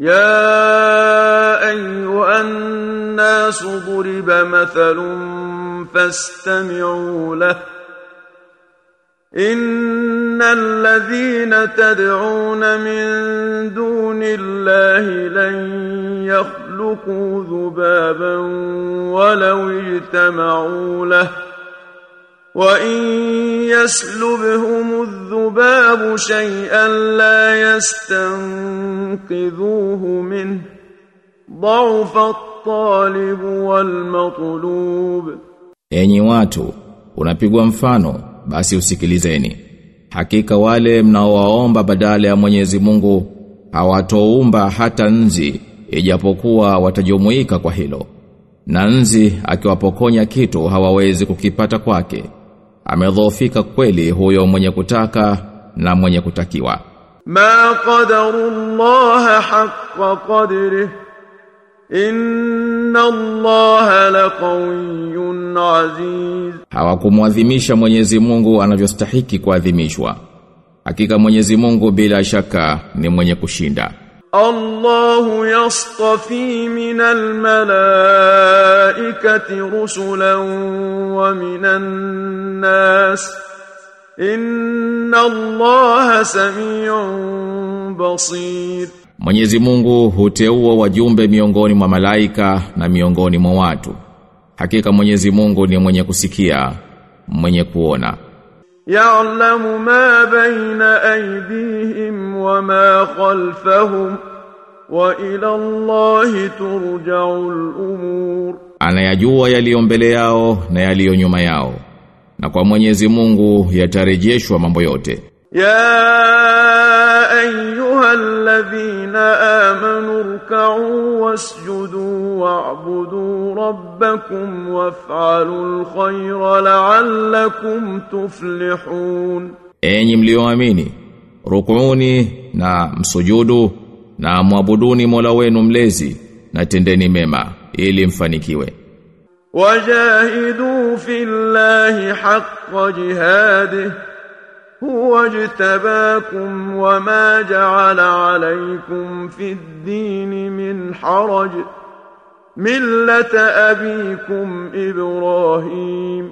يا أيها الناس ضرب مثل فاستمعوا له. إن الذين تدعون من دون الله لن يخلقوا ذبابا ولو اجتمعوا له. وإن يسلبهم الذباب شيئا لا يستنقذوه منه ضعف الطالب والمطلوب Enyi watu, unapigwa mfano, basi usikilizeni. Hakika wale mnaowaomba badala ya Mwenyezi Mungu hawatoumba hata nzi ijapokuwa watajumuika kwa hilo. Na nzi akiwapokonya kitu hawawezi kukipata kwake. amedhoofika kweli huyo mwenye kutaka na mwenye kutakiwa ma qadarullah haqqa qadri Inna Allah laqawiyyun aziz. Hawakumwadhimisha Mwenyezi Mungu anavyostahiki kuadhimishwa. Hakika Mwenyezi Mungu bila shaka ni mwenye kushinda. الله يصطفي من الملائكة رسلا ومن الناس إن الله سميع بصير Mwenyezi Mungu huteua wajumbe miongoni mwa malaika na miongoni mwa watu. Hakika Mwenyezi Mungu ni mwenye kusikia, mwenye kuona. يعلم ما بين أيديهم وما wa ila Allahi turja'ul umur. Anayajua yaliyo mbele yao na yaliyo nyuma yao. Na kwa Mwenyezi Mungu yatarejeshwa mambo yote. Ya ayuha ayyuhalladhina amanu rkau wasjudu wa'budu rabbakum waf'alul khayra la'allakum tuflihun. Enyi mlioamini rukuuni na msujudu na mwabuduni Mola wenu mlezi na tendeni mema ili mfanikiwe. وجاهدوا في الله حق جهاده هو اجتباكم وما جعل عليكم في الدين من حرج ملة أبيكم إبراهيم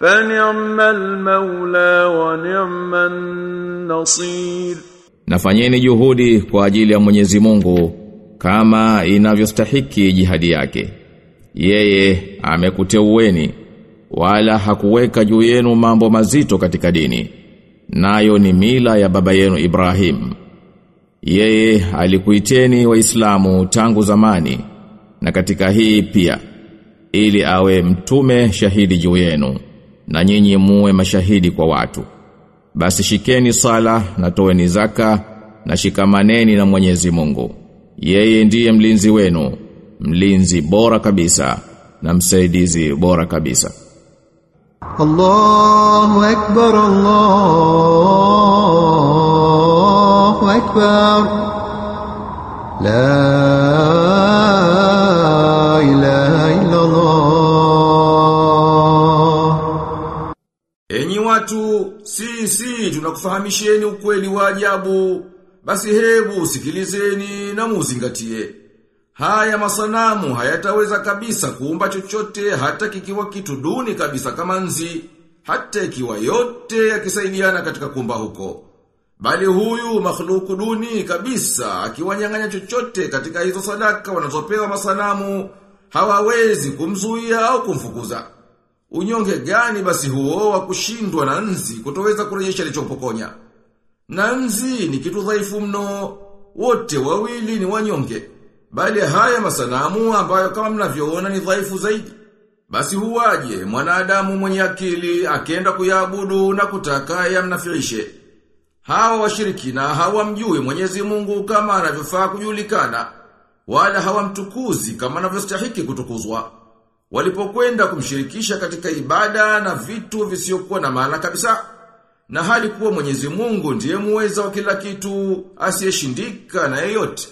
فنعم المولى ونعم النصير Nafanyeni juhudi kwa ajili ya Mwenyezi Mungu kama inavyostahiki jihadi yake. Yeye amekuteueni wala hakuweka juu yenu mambo mazito katika dini. Nayo ni mila ya baba yenu Ibrahim. Yeye alikuiteni waislamu tangu zamani na katika hii pia ili awe mtume shahidi juu yenu na nyinyi muwe mashahidi kwa watu. Basi shikeni sala na toeni zaka na shikamaneni na Mwenyezi Mungu. Yeye ndiye mlinzi wenu, mlinzi bora kabisa na msaidizi bora kabisa. Allahu akbar Allahu akbar La ilaha illa Allah watu, sisi tunakufahamisheni ukweli wa ajabu. Basi hebu sikilizeni na muzingatie. Haya masanamu hayataweza kabisa kuumba chochote hata kikiwa kitu duni kabisa kama nzi, hata ikiwa yote yakisaidiana katika kumba huko. Bali huyu makhluku duni kabisa akiwanyang'anya chochote katika hizo sadaka wanazopewa masanamu hawawezi kumzuia au kumfukuza. Unyonge gani basi huo wa kushindwa na nzi kutoweza kurejesha alichopokonya? Na nzi ni kitu dhaifu mno, wote wawili ni wanyonge. Bali haya masanamu ambayo kama mnavyoona ni dhaifu zaidi. Basi huwaje mwanadamu mwenye akili akenda kuyaabudu na kutaka yamnafirishe. Hawa washirikina hawamjui Mwenyezi Mungu kama anavyofaa kujulikana. wala hawamtukuzi kama anavyostahiki kutukuzwa. Walipokwenda kumshirikisha katika ibada na vitu visiyokuwa na maana kabisa. Na hali kuwa Mwenyezi Mungu ndiye muweza wa kila kitu asiyeshindika na yeyote.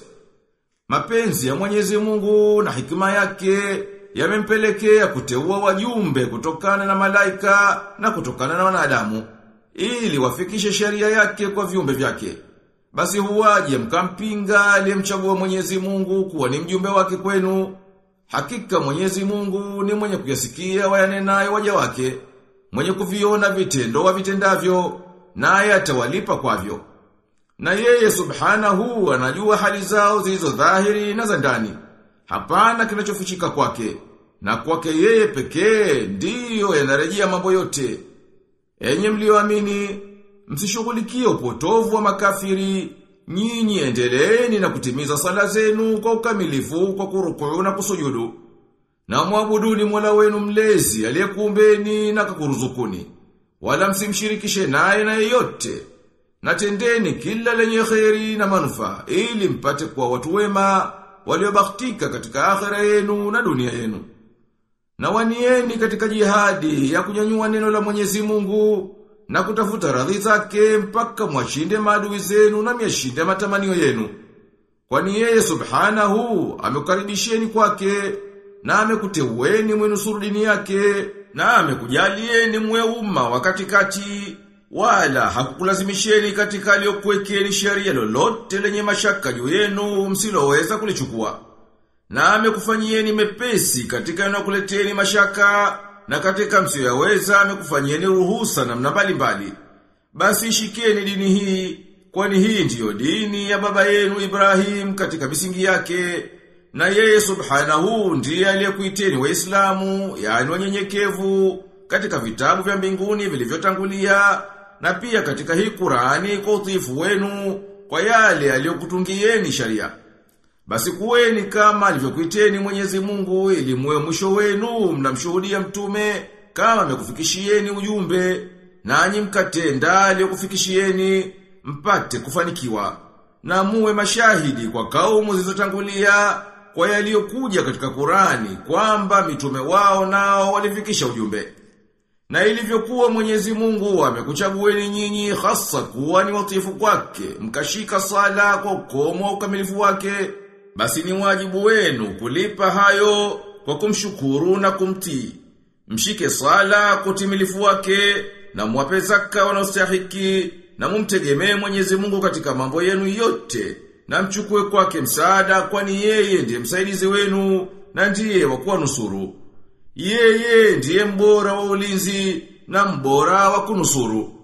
Mapenzi ya Mwenyezi Mungu na hikima yake yamempelekea kuteua wajumbe kutokana na malaika na kutokana na wanadamu ili wafikishe sheria yake kwa viumbe vyake. Basi huwaje mkampinga aliyemchagua Mwenyezi Mungu kuwa ni mjumbe wake kwenu? Hakika Mwenyezi Mungu ni mwenye kuyasikia wayanenayo waja wake, mwenye kuviona vitendo wa wavitendavyo, naye atawalipa kwavyo. Na yeye subhana subhanahu anajua hali zao zilizo dhahiri na za ndani. Hapana kinachofichika kwake, na kwake yeye pekee ndiyo yanarejea mambo yote. Enye mlioamini, msishughulikie upotovu wa makafiri, nyinyi endeleeni na kutimiza sala zenu kwa ukamilifu kwa kurukuu na kusujudu. Na mwabuduni Mola wenu mlezi aliyekuumbeni na kukuruzukuni. Wala msimshirikishe naye na yeyote. Na tendeni kila lenye kheri na manufaa ili mpate kuwa watu wema waliobahatika katika akhera yenu na dunia yenu. Na wanieni katika jihadi ya kunyanyua neno la Mwenyezi Mungu na kutafuta radhi zake mpaka mwashinde maadui zenu na myashinde matamanio yenu. Kwani yeye subhanahu amekukaribisheni kwake na amekuteueni mwenusuru dini yake na amekujalieni mwe umma wa katikati wala hakukulazimisheni katika aliyokuwekeni sheria lolote lenye mashaka juu yenu msiloweza kulichukua. Na amekufanyieni mepesi katika yanayokuleteni mashaka na katika msiyoyaweza amekufanyieni ruhusa na mbalimbali. Basi shikieni dini hii, kwani hii ndiyo dini ya baba yenu Ibrahim katika misingi yake. Na yeye subhanahu ndiye aliyekuiteni Waislamu, yaani wanyenyekevu katika vitabu vya mbinguni vilivyotangulia na pia katika hii kurani kwa utiifu wenu kwa yale aliyokutungieni sharia. Basi kuweni kama alivyokuiteni Mwenyezi Mungu ili muwe mwisho wenu mnamshuhudia mtume kama amekufikishieni ujumbe nanyi mkatenda aliyokufikishieni mpate kufanikiwa na muwe mashahidi kwa kaumu zilizotangulia kwa yaliyokuja katika Qur'ani kwamba mitume wao nao walifikisha ujumbe. Na ilivyokuwa Mwenyezi Mungu amekuchagueni nyinyi hasa kuwa ni watifu kwake, mkashika sala kwa ukomo wa ukamilifu wake, basi ni wajibu wenu kulipa hayo kwa kumshukuru na kumti Mshike sala kutimilifu utimilifu wake na mwape zaka wanaostahiki na mumtegemee Mwenyezi Mungu katika mambo yenu yote na mchukue kwake msaada kwani yeye ndiye msaidizi wenu na ndiye wa kuwa nusuru. Yeye ndiye mbora wa ulinzi na mbora wa kunusuru.